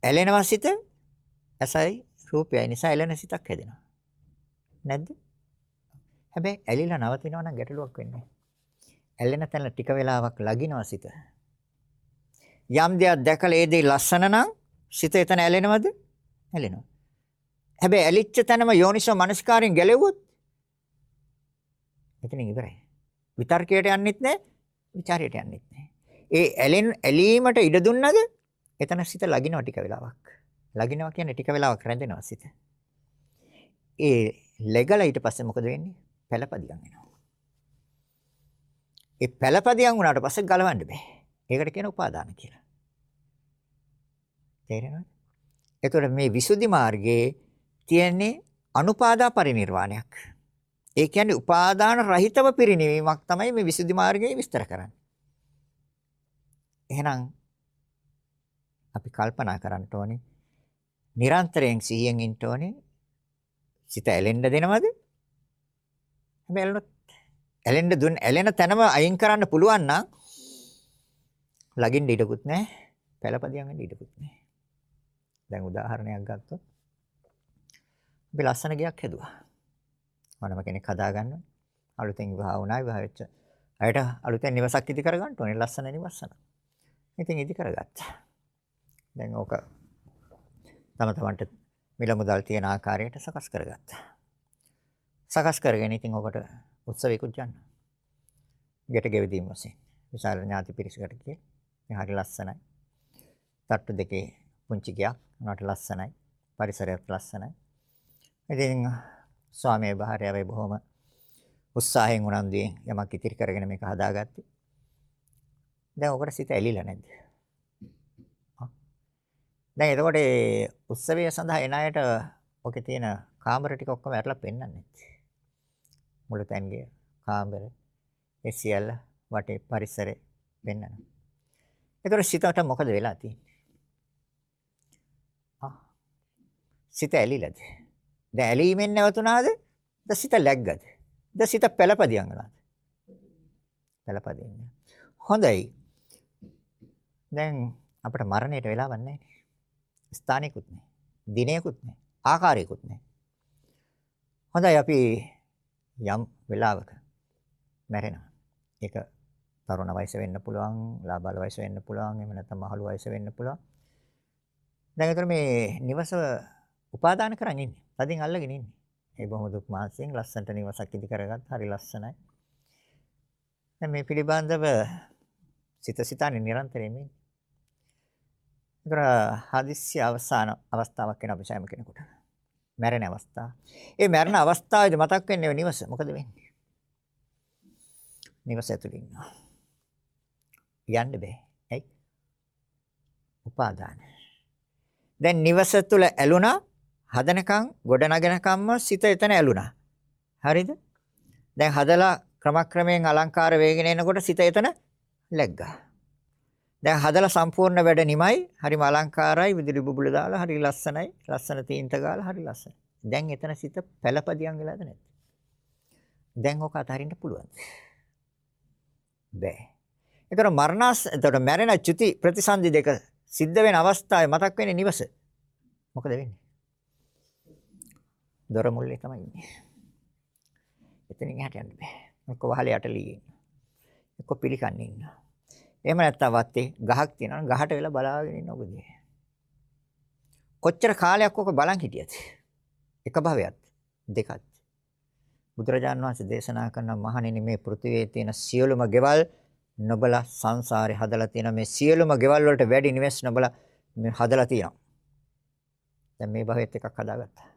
ඇලෙනවා සිත ඇසයි රූපයයි නිසා ඇලෙන සිතක් හැදෙනවා. නැද්ද? හැබැයි ඇලිලා නවතිනවා නම් ගැටලුවක් වෙන්නේ ඇලෙන තැන ටික වෙලාවක් ලගිනවා සිත. යම් දෙයක් දැකලා ඒ දේ ලස්සන නම් සිත එතන ඇලෙනවද? ඇලෙනවා. හැබැයි ඇලිච්ච තැනම යෝනිසෝ මනස්කාරයෙන් ගැලෙව්වොත් එතනින් ඉවරයි. විතර්කයට යන්නෙත් නැහැ, ਵਿਚාරයට යන්නෙත් නැහැ. ඒ ඇලෙන් ඇලීමට ඉඩ දුන්නද එතන සිත ලගිනවා ටික වෙලාවක්. ලගිනවා කියන්නේ ටික වෙලාවක් රැඳෙනවා සිත. ඒ ලැගලා ඊට පස්සේ මොකද වෙන්නේ? පළපදියම් වෙනවා. ඒ පළපදියම් වුණාට පස්සේ ගලවන්න බෑ. ඒකට කියන උපාදාන කියලා. තේරෙනවද? එතකොට මේ විසුද්ධි මාර්ගයේ තියෙන්නේ අනුපාදා පරිණිරවාණයක්. ඒ කියන්නේ උපාදාන රහිතව පිරිණිවීමක් තමයි මේ විසුද්ධි මාර්ගයේ විස්තර කරන්නේ. එහෙනම් අපි කල්පනා කරන්න ඕනේ නිරන්තරයෙන් සිහියෙන් ඉන්න ඕනේ සිත ඇලෙන්න දෙනවද? හැබැයි ඇලෙනොත් ඇලෙන්න දුන්න ඇලෙන තැනම අයින් කරන්න පුළුවන් නම් ලගින්න ඉඩකුත් නැහැ. පළපදියම් වෙන්න ඉඩකුත් නැහැ. දැන් උදාහරණයක් ගත්තොත් අපි ලස්සන ගයක් හැදුවා. මොනම කෙනෙක් හදා ගන්නවා. අලුතෙන් විවාහ වුණා විවාහ වෙච්ච අයට අලුතෙන් නිවසක් ඉදි කර ගන්න ඕනේ ලස්සන නිවසක්. ඉතින් ඉදි කරගත්තා. දැන් ඕක තම තමන්ට මිල මුදල් තියෙන ආකාරයට සකස් කරගත්තා. සකස් කරගෙන ඉතින් ඔකට උත්සවයකුත් යන්න. ගෙට ගෙවදීම වශයෙන්. විශාල ඥාති පිරිසකට කිය. මේ හරි ලස්සනයි. තට්ටු දෙකේ පුංචි ගයක් උනාට ලස්සනයි. පරිසරයත් ලස්සනයි. ඉතින් ස්වාමී භාර්යාවයි බොහොම උත්සාහයෙන් උනන්දුවෙන් යමක් ඉතිරි කරගෙන මේක හදාගත්තේ. දැන් ඔකට සිත ඇලිලා නැද්ද? දැන් එතකොට ඒ උත්සවය සඳහා එන අයට ඔකේ තියෙන කාමර ටික ඔක්කොම ඇරලා පෙන්වන්නේ. මුළු තැන්ගේ කාමර ඒ සියල්ල වටේ පරිසරේ පෙන්වනවා. එතකොට සිතට මොකද වෙලා තියෙන්නේ? ආ සිත ඇලිලාද? දැන් ඇලීමෙන් නැවතුණාද? ද සිත läග්ගද? ද සිත පළපදියම් වුණාද? පළපදියම්. හොඳයි. දැන් අපිට මරණයට වෙලාවක් නැහැ. ස්ථානිකුත් නැහැ. දිනයකුත් නැහැ. ආකාරයකුත් නැහැ. හොඳයි අපි යම් වෙලාවක මැරෙනවා. ඒක තරුණ වයස වෙන්න පුළුවන්, ලාබාල වයස වෙන්න පුළුවන්, එහෙම නැත්නම් මහලු වයස වෙන්න පුළුවන්. දැන් ඒතර මේ නිවස උපාදාන කරන් ඉන්නේ. තදින් අල්ලගෙන ඉන්නේ. ඒ බොහොම දුක් මාසයෙන් ලස්සනට නිවසක් ඉදි කරගත්ත හරි ලස්සනයි. දැන් මේ පිළිබඳව සිත සිතානේ නිරන්තරයෙන් ඉන්නේ. ඒතර හදිස්සි අවසාන අවස්ථාවක් වෙන අපි සෑම කෙනෙකුට. මැරෙන අවස්ථාව. ඒ මැරෙන අවස්ථාවේදී මතක් වෙන්නේ නිවස. මොකද වෙන්නේ? නිවස ඇතුළේ ඉන්නවා. යන්න බෑ. ඇයි? උපාදාන. දැන් නිවස තුල ඇලුනා හදනකම් ගොඩනගෙනකම්ම සිත එතන ඇලුනා. හරිද? දැන් හදලා ක්‍රමක්‍රමයෙන් අලංකාර වේගෙන එනකොට සිත එතන läග්ගා. දැන් හදලා සම්පූර්ණ වැඩ නිමයි. හරිම අලංකාරයි. විදුලි බුබුලු දාලා හරි ලස්සනයි. ලස්සන තීන්ත ගාලා හරි ලස්සනයි. දැන් එතන සිත පළපදියම් වෙලාද නැද්ද? දැන් ඔක අතහරින්න පුළුවන්ද? බෑ. ඒතර මරණස් එතකොට මැරෙන චුති ප්‍රතිසන්දි දෙක සිද්ධ වෙන අවස්ථාවේ මතක් වෙන්නේ නිවස. මොකද වෙන්නේ? දොර මුල්ලේ තමයි ඉන්නේ. එතනින් එහාට යන්න බෑ. එක්ක වහලේ යටලී ඉන්න. එක්ක පිළිකන්නේ ඉන්න. එහෙම නැත්තම් වත්තේ ගහක් තියෙනවා ගහට වෙලා බලාගෙන ඉන්න ඔබදී. කොච්චර කාලයක් ඔක බලන් හිටියද? එක භවයක් දෙකක්. බුදුරජාණන් වහන්සේ දේශනා කරන මහණෙනි මේ පෘථිවියේ තියෙන සියලුම ගෙවල් නොබලා සංසාරේ හදලා තියෙන මේ සියලුම ගෙවල් වලට වැඩි නිවෙස් නොබලා මේ හදලා තියෙනවා. දැන් මේ භවෙත් එකක් හදාගත්තා.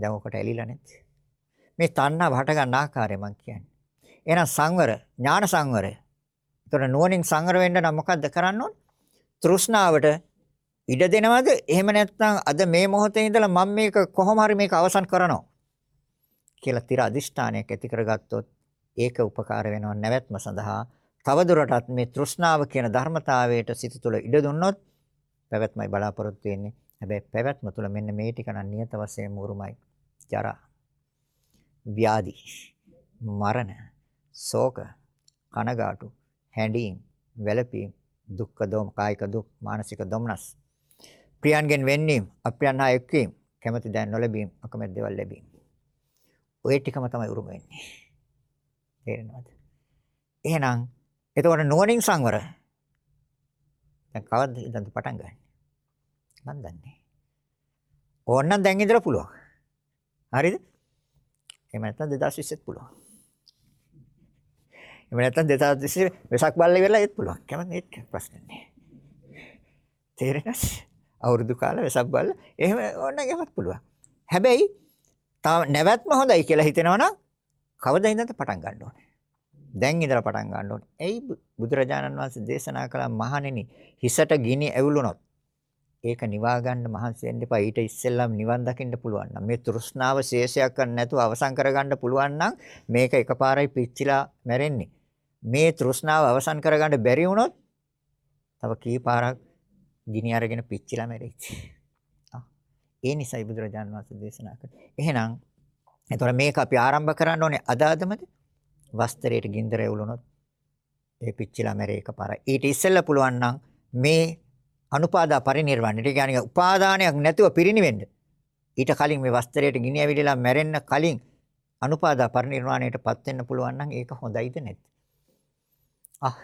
නේ? දැන් ඔකට ඇලිලා නැති. මේ තණ්හාව හට ගන්න ආකාරය මම කියන්නේ. එහෙනම් සංවර, ඥාන සංවරය. ඒතර නුවණින් සංවර වෙන්න නම් මොකද්ද කරන්න ඕන? තෘෂ්ණාවට ඉඩ දෙනවද? එහෙම නැත්නම් අද මේ මොහොතේ ඉඳලා මම මේක කොහොම හරි මේක අවසන් කරනවා කියලා තිර අදිෂ්ඨානයක් ඇති කරගත්තොත් ඒක උපකාර වෙනවා නැවැත්ම සඳහා තවදුරටත් මේ තෘෂ්ණාව කියන ධර්මතාවයට සිත තුළ ඉඩ දුන්නොත් පැවැත්මයි බලාපොරොත්තු වෙන්නේ. හැබැයි පැවැත්ම තුළ මෙන්න මේ ටික නම් නියත වශයෙන්ම උරුමයි. ජරා, ව්‍යාධි, මරණ, ශෝක, කනගාටු, හැඬීම්, වැළපීම්, දුක්ඛ දෝම, කායික දුක්, මානසික දොම්නස්, ප්‍රියන්ගෙන් වෙන්නීම්, අප්‍රියන් හා එක්වීම, කැමැති දෑ නොලැබීම, අකමැති දේවල් ලැබීම. ඔය ටිකම තමයි උරුම වෙන්නේ. තේරෙනවද? එහෙනම් එතකොට නුවණින් සංවර. දැන් කවද්ද ඉඳන් පටන් ගන්න? මන් දන්නේ. ඕනනම් දැන් ඉඳලා පුළුවන්. හරිද? එහෙම නැත්නම් 2020ත් පුළුවන්. එහෙම නැත්නම් 2020 වෙසක් බල්ලේ වෙලා ඒත් පුළුවන්. කැමති ඒත් ප්‍රශ්න නැහැ. තේරෙනවද? අවුරුදු කාලේ වෙසක් බල්ල එහෙම ඕනනම් එහෙමත් පුළුවන්. හැබැයි තාම නැවැත්ම හොඳයි කියලා හිතෙනවනම් කවදා ඉඳන්ද පටන් ගන්න ඕනේ? දැන් ඉඳලා පටන් ගන්න ඕනේ. එයි බුදුරජාණන් වහන්සේ දේශනා කළ මහණෙනි හිසට ගිනි ඇවිලුනොත් ඒක නිවා ගන්න මහන්සි වෙන්න එපා. ඊට ඉස්සෙල්ලාම නිවන් දකින්න පුළුවන් නම් මේ තෘෂ්ණාව ශේෂයක් ගන්න නැතුව අවසන් කරගන්න පුළුවන් නම් මේක එකපාරයි පිච්චිලා මැරෙන්නේ. මේ තෘෂ්ණාව අවසන් කරගන්න බැරි වුණොත් තව කී පාරක් ගිනි අරගෙන පිච්චිලා මැරෙයි. ඒ නිසයි බුදුරජාණන් වහන්සේ දේශනා කළේ. එහෙනම් එතකොට මේක අපි ආරම්භ කරන්න ඕනේ අද අදමද? වස්ත්‍රයට ගින්දර එවුලුනොත් ඒ පිච්චිලා මැරේ එකපාරයි. ඊට ඉස්සෙල්ලා පුළුවන් නම් මේ අනුපාදා පරිනිර්වාණයට කියන්නේ උපාදානයක් නැතුව පිරිනිවෙන්න. ඊට කලින් මේ වස්ත්‍රයට ගිනි ඇවිදලා මැරෙන්න කලින් අනුපාදා පරිනිර්වාණයටපත් වෙන්න පුළුවන් නම් ඒක හොඳයිද නැද්ද? ආ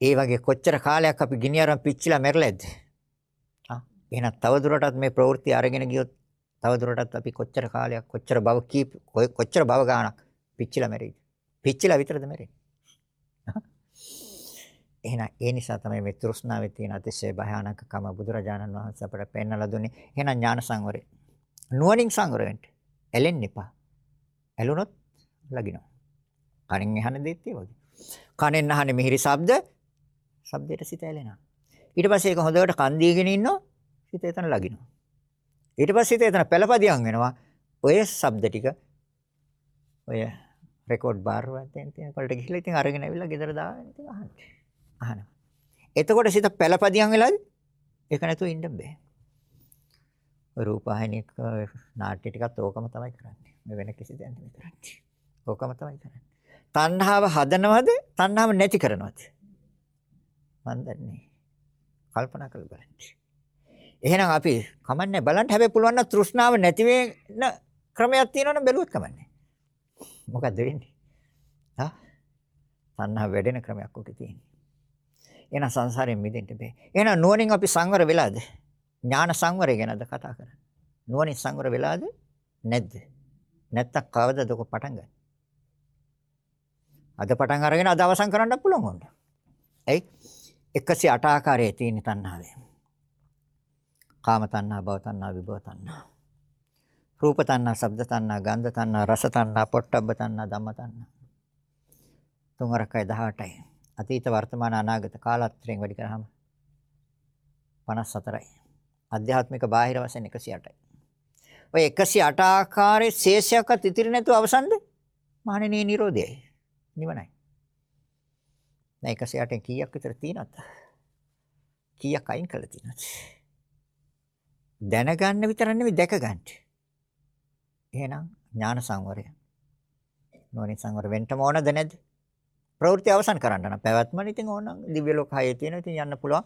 ඒ වගේ කොච්චර කාලයක් අපි ගිනි අරන් පිච්චිලා මැරෙලාද? ආ එහෙනම් තවදුරටත් මේ ප්‍රවෘත්ති අරගෙන ගියොත් තවදුරටත් අපි කොච්චර කාලයක් කොච්චර භව කීප කොච්චර භව ගාණක් පිච්චිලා මැරෙයිද? පිච්චිලා විතරද මැරෙන්නේ? එහෙනම් ඒ නිසා තමයි මේ තෘෂ්ණාවේ තියෙන අතිශය භයානකකම බුදුරජාණන් වහන්සේ අපට පෙන්වලා දුන්නේ. එහෙනම් ඥාන සංවරය. නුවණින් සංවර වෙන්න. ඇලෙන්න එපා. ඇලුනොත් ලගිනවා. කනෙන් අහන දෙත් ඒ වගේ. කනෙන් අහන්නේ මිහිරි ශබ්ද, ශබ්දයට සිත ඇලෙනවා. ඊට පස්සේ ඒක හොඳට කන් දීගෙන ඉන්නෝ සිත එතන ලගිනවා. ඊට පස්සේ සිත එතන පළපදියම් වෙනවා. ඔය ශබ්ද ටික ඔය රෙකෝඩ් බාර් වලින් තියෙන කොල්ට ගිහලා ඉතින් අරගෙන ඇවිල්ලා ගෙදර දාගෙන ඉතින් අහන්නේ. අහනවා. එතකොට සිත පළපදියම් වෙලාද? ඒක නැතුව ඉන්න බෑ. රූපහිනික නාට්‍ය ටිකත් ඕකම තමයි කරන්නේ. මේ වෙන කිසි දෙයක් නෙමෙයි කරන්නේ. ඕකම තමයි කරන්නේ. තණ්හාව හදනවද? තණ්හාව නැති කරනවද? මන් දන්නේ. කල්පනා කරලා බලන්න. එහෙනම් අපි කමන්නේ බලන්න හැබැයි පුළුවන් නම් තෘෂ්ණාව නැති වෙන ක්‍රමයක් තියෙනවනම් බැලුවොත් කමන්නේ. මොකද්ද වෙන්නේ? හා? තණ්හාව වැඩෙන ක්‍රමයක් ඔකේ තියෙන්නේ. එහෙනම් සංසාරයෙන් මිදෙන්න බෑ. එහෙනම් නුවණින් අපි සංවර වෙලාද? ඥාන සංවරය ගැනද කතා කරන්නේ? නුවණින් සංවර වෙලාද? නැද්ද? නැත්තම් කවදද ඔක පටන් ගන්නේ? අද පටන් අරගෙන අද අවසන් කරන්න පුළුවන් වුණා. ඇයි? 108 ආකාරයේ තියෙන තණ්හාවේ. කාම තණ්හා, භව තණ්හා, විභව තණ්හා. රූප තණ්හා, ශබ්ද තණ්හා, ගන්ධ තණ්හා, රස තණ්හා, පොට්ටබ්බ තණ්හා, ධම්ම තණ්හා. තුන් වරකයි 18යි. අතීත වර්තමාන අනාගත කාලත්‍රයෙන් වැඩි කරාම 54යි. අධ්‍යාත්මික බාහිර වශයෙන් 108යි. ඔය 108 ආකාරයේ ශේෂයක්වත් ඉතිරි නැතුව අවසන්ද? මහණෙනි නිරෝධයයි. නිවනයි. දැන් 108න් කීයක් විතර තියෙනවද? කීයක් අයින් කළා තියෙනවද? දැනගන්න විතර නෙවෙයි දැක ගන්න. එහෙනම් ඥාන සංවරය. නෝනින් සංවර වෙන්නම ඕනද නැද්ද? ප්‍රවෘත්ති අවසන් කරන්න නම් පැවැත්මනේ ඉතින් ඕනනම් දිව්‍ය ලෝක හයේ තියෙන ඉතින් යන්න පුළුවන්.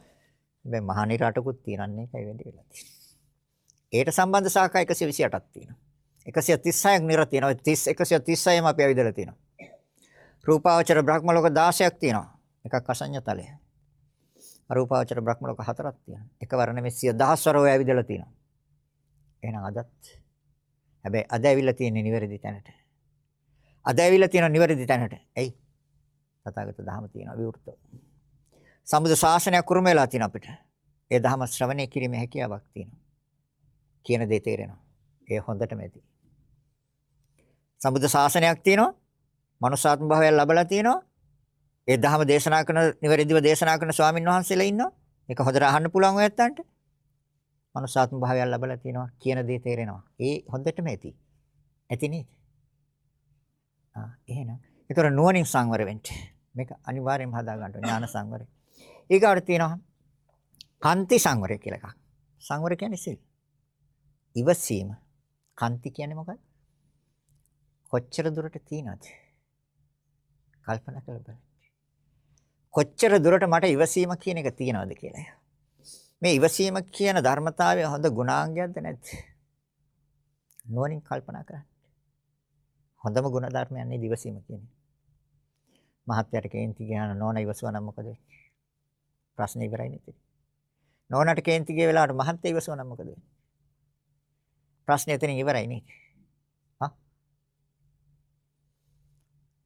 හැබැයි මහානි රටකුත් තියෙනන්නේ ඒකයි වැඩි වෙලා තියෙන්නේ. ඒට සම්බන්ධ ශාඛා 128ක් තියෙනවා. 136ක් නිර තියෙනවා. 30 136ම අපි ඇවිදලා තියෙනවා. රූපාවචර බ්‍රහ්ම ලෝක 16ක් තියෙනවා. එකක් අසඤ්ඤ තලය. අරූපාවචර බ්‍රහ්ම ලෝක හතරක් තියෙනවා. එකවර නෙමෙයි සිය දහස්වර ඔය ඇවිදලා තියෙනවා. එහෙනම් අදත් හැබැයි අද ඇවිල්ලා තියෙන්නේ නිවැරදි තැනට. අද ඇවිල්ලා තියෙන නිවැරදි තැනට. එයි. තථාගත ධහම තියෙනවා විවෘතව. සම්බුද්ධ ශාසනයක් කුරුම වෙලා තියෙන අපිට. ඒ ධහම ශ්‍රවණය කිරීමේ හැකියාවක් තියෙනවා. කියන දේ තේරෙනවා. ඒ හොඳටම ඇති. සම්බුද්ධ ශාසනයක් තියෙනවා. මනුෂ්‍යාත්ම භාවයක් ලැබලා තියෙනවා. ඒ ධහම දේශනා කරන නිවැරදිව දේශනා කරන ස්වාමින් වහන්සේලා ඉන්නවා. ඒක හොඳට අහන්න පුළුවන් ඔය ඇත්තන්ට. මනුෂ්‍යාත්ම භාවයක් ලැබලා තියෙනවා කියන දේ තේරෙනවා. ඒ හොඳටම ඇති. ඇති නේද? ආ එහෙනම්. ඒතර නුවණින් සංවර වෙන්න. මේක අනිවාර්යයෙන්ම හදා ගන්න ඕනේ ඥාන සංවරය. ඊගාට තියෙනවා කාන්ති සංවරය කියලා එකක්. සංවර කියන්නේ සිල්. ඉවසීම. කාන්ති කියන්නේ මොකක්ද? කොච්චර දුරට තියනවද? කල්පනා කරලා බලන්න. කොච්චර දුරට මට ඉවසීම කියන එක තියනවද කියලා. මේ ඉවසීම කියන ධර්මතාවය හොඳ ගුණාංගයක්ද නැද්ද? නුවණින් කල්පනා කරන්න. හොඳම ගුණ ධර්මයක් නේ ඉවසීම කියන්නේ. මහත්යට කේන්ති ගියාන නෝන ඉවසුවා නම් මොකද වෙන්නේ? ප්‍රශ්නේ ඉවරයි නේද? නෝනට කේන්ති ගිය වෙලාවට මහත්ය ඉවසුවා නම් මොකද වෙන්නේ? ප්‍රශ්නේ එතනින් ඉවරයි නේද? හා?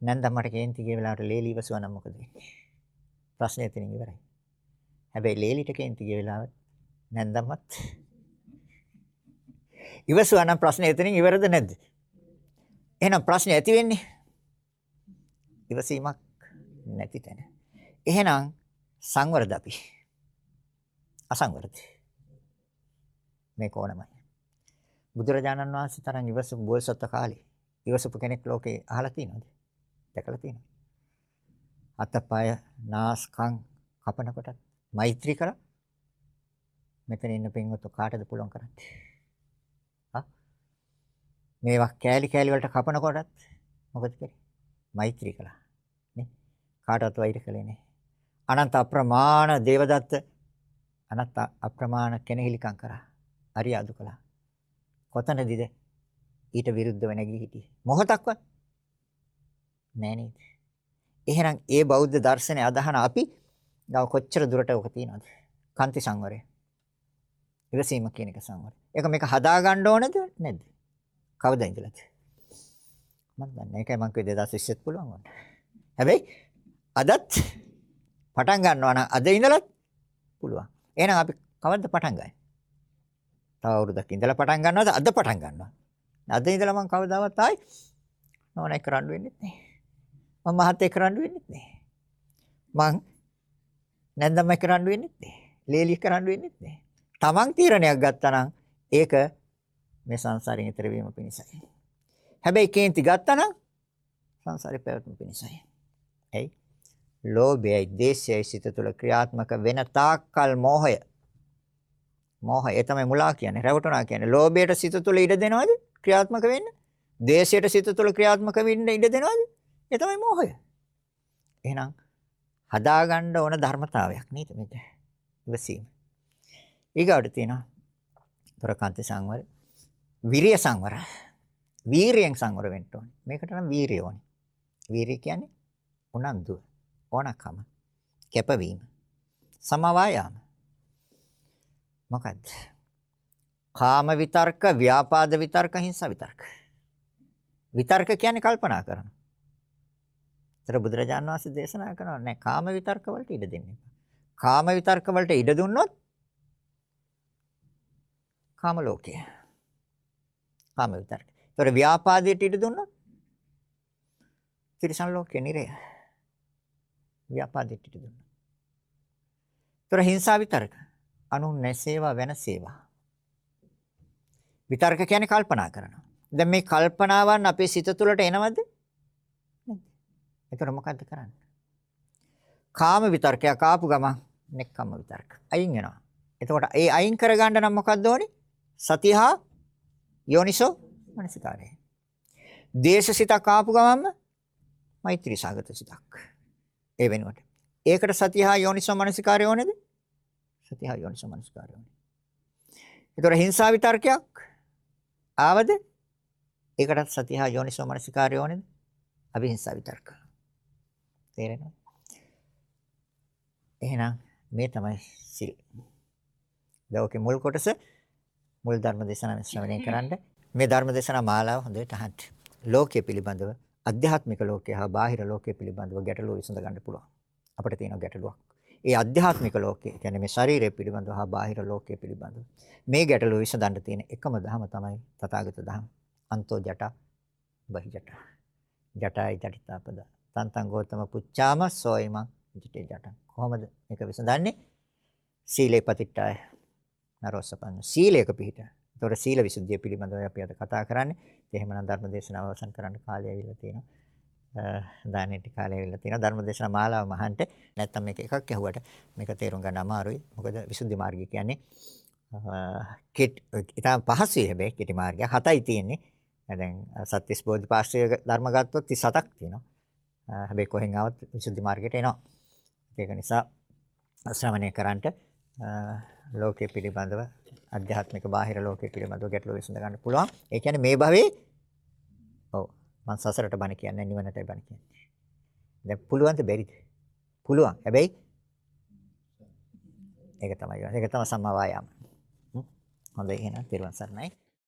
නන්දමට කේන්ති ගිය වෙලාවට ලේලි ඉවසුවා නම් මොකද වෙන්නේ? ප්‍රශ්නේ එතනින් ඉවරයි. හැබැයි ලේලිට කේන්ති ගිය වෙලාවට නැන්දමත් ඉවසුවා නම් ප්‍රශ්නේ එතනින් ඉවරද නැද්ද? එහෙනම් ප්‍රශ්නේ ඇති වෙන්නේ ඉවසීමක් නැති තැන. එහෙනම් සංවරද අපි? අසංවරද? මේක ඕනමයි. බුදුරජාණන් වහන්සේ තරම් ඉවසු බෝසත් කාලේ ඉවසපු කෙනෙක් ලෝකේ අහලා තියෙනවද? දැකලා තියෙනවද? අතපය නාස්කම් කපනකොට මෛත්‍රී කරා මෙතන ඉන්න පින්වත්තු කාටද පුළුවන් කරන්නේ? හා මේවා කෑලි කෑලි වලට කපනකොටත් මොකද කරේ? මෛත්‍රී කළා. නේ? කාටවත් වෛර කළේ නැහැ. අනන්ත අප්‍රමාණ දේවදත්ත අනන්ත අප්‍රමාණ කෙනෙහිලිකම් කරා. හරි අදු කළා. කොතනදීද ඊට විරුද්ධව නැගී හිටියේ? මොහොතක්වත් නෑ නේද? එහෙනම් ඒ බෞද්ධ දර්ශනය අදහන අපි ගාව කොච්චර දුරට ඔක තියනවද? කාන්ති සංවරය. ඉවසීම කියන එක සංවරය. ඒක මේක හදා ගන්න ඕනද නැද්ද? කවදා ඉඳලාද? මම දන්නේ ඒකයි මම කිව්වේ 2020ත් පුළුවන් වුණා. හැබැයි අදත් පටන් ගන්නවා නම් අද ඉඳලත් පුළුවන්. එහෙනම් අපි කවද්ද පටන් ගන්නේ? තව අවුරුද්දක් ඉඳලා පටන් ගන්නවද? අද පටන් ගන්නවා. අද ඉඳලා මම කවදාවත් ආයි නෝන එක රණ්ඩු වෙන්නෙත් නෑ. මම මහත් එක්ක රණ්ඩු වෙන්නෙත් නෑ. මං නැන්දම එක්ක රණ්ඩු වෙන්නෙත් නෑ. ලේලි එක්ක රණ්ඩු වෙන්නෙත් නෑ. තමන් තීරණයක් ගත්තා නම් ඒක මේ සංසාරයෙන් ඈතර වීම පිණිසයි. හැබැයි කේන්ති ගත්තා නම් සංසාරේ පැවැත්ම පිණිසයි. එයි ලෝභයයි දේශයයි සිත තුළ ක්‍රියාත්මක වෙන තාක්කල් මෝහය. මෝහය ඒ තමයි මුලා කියන්නේ රැවටුණා කියන්නේ. ලෝභයට සිත තුළ ඉඩ දෙනවද? ක්‍රියාත්මක වෙන්න. දේශයට සිත තුළ ක්‍රියාත්මක වෙන්න ඉඩ දෙනවද? ඒ තමයි මෝහය. එහෙනම් හදාගන්න ඕන ධර්මතාවයක් නේද මේක? ඉවසීම. ඊගාවට තියෙනවා ප්‍රකාන්ත සංවර. විරිය සංවර. වීරියෙන් සංවර වෙන්න ඕනේ. මේකට නම් වීරිය ඕනේ. වීරිය කියන්නේ උනන්දුව. ඕනකම කැපවීම සමවායාම මොකද්ද කාම විතර්ක ව්‍යාපාද විතර්ක හිංසා විතර්ක විතර්ක කියන්නේ කල්පනා කරන. ඒතර බුදුරජාණන් වහන්සේ දේශනා කරනවා නෑ කාම විතර්ක වලට ඉඩ දෙන්න එපා. කාම විතර්ක වලට ඉඩ දුන්නොත් කාම ලෝකය. කාම විතර්ක. ඒතර ව්‍යාපාදයට ඉඩ දුන්නොත් තිරිසන් ලෝකේ නිරය. ව්‍යාපාදයට ඉඩ දුන්නා. ඒතර හිංසා විතර්ක. අනුන් නැසේවා වෙනසේවා. විතර්ක කියන්නේ කල්පනා කරනවා. දැන් මේ කල්පනාවන් අපේ සිත තුළට එනවද? නැද්ද? ඒතර මොකද්ද කරන්නේ? කාම විතර්කයක් ආපු ගමන් නෙක්ඛම්ම විතර්ක. අයින් වෙනවා. එතකොට ඒ අයින් කරගන්න නම් මොකක්ද ඕනේ? සතිය හා යෝනිසෝ මනසිකාරය. දේශසිතක් ආපු ගමන්ම මෛත්‍රී සාගත සිතක්. ඒ වෙනුවට. ඒකට සතිය හා යෝනිසෝ මනසිකාරය ඕනේද? සතිය හා යෝනිසෝ මනසිකාරය ඕනේ. ඒතර හිංසා විතර්කයක් ආවද? ඒකටත් සතිය හා යෝනිසෝ මනසිකාරය ඕනේද? අවිහිංසා විතර්ක. තේරෙනවද? එහෙනම් මේ තමයි සිල්. දැන් ඔකේ මුල් කොටස මුල් ධර්ම දේශනාව ශ්‍රවණය කරන්න. මේ ධර්ම දේශනා මාලාව හොඳට අහන්න. ලෝකයේ පිළිබඳව අධ්‍යාත්මික ලෝකයේ හා බාහිර ලෝකයේ පිළිබඳව ගැටලුව විසඳ ගන්න පුළුවන්. අපිට තියෙන ගැටලුවක්. ඒ අධ්‍යාත්මික ලෝකයේ කියන්නේ මේ ශරීරය පිළිබඳව හා බාහිර ලෝකයේ පිළිබඳව මේ ගැටලුව විසඳන්න තියෙන එකම ධම තමයි තථාගත ධම. අන්තෝ ජට බහි ජට. ජටයි ජටිතාපද. තන්තං ගෝතම පුච්චාම සෝයිම ජිතේ ජට. කොහොමද මේක විසඳන්නේ? සීලේ පතිට්ඨාය නරෝසපන්න. සීලයක පිහිට. ඒතකොට සීල විසුද්ධිය පිළිබඳව අපි අද කතා කරන්නේ. ඒ එහෙමනම් ධර්ම දේශනාව අවසන් කරන්න කාලය ඇවිල්ලා තියෙනවා. දානෙට කාලය ඇවිල්ලා තියෙනවා. ධර්ම දේශනා මාලාව මහන්ට නැත්තම් මේක එකක් ඇහුවට මේක තේරුම් ගන්න අමාරුයි. මොකද විසුද්ධි මාර්ගය කියන්නේ කෙට් ඉතාම පහසුයි හැබැයි කෙටි මාර්ගය. හතයි තියෙන්නේ. දැන් සත්‍තිස් බෝධිපාක්ෂික ධර්ම ගත්තොත් 37ක් තියෙනවා. හැබැයි කොහෙන් ආවත් විසුද්ධි මාර්ගයට එනවා. ඒක නිසා ශ්‍රවණය කරන්නට ලෝකයේ පිළිබඳව අධ්‍යාත්මික බාහිර ලෝකයේ පිළිබඳව ගැටලුව විසඳ ගන්න පුළුවන්. ඒ කියන්නේ මේ භවයේ ඔව් මං සසරට බණ කියන්නේ නිවනටයි බණ කියන්නේ. දැන් පුළුවන්ද බැරිද? පුළුවන්. හැබැයි ඒක තමයි ඒක තමයි සම්මා වායාම. හොඳයි එහෙනම් තිරුවන් සරණයි.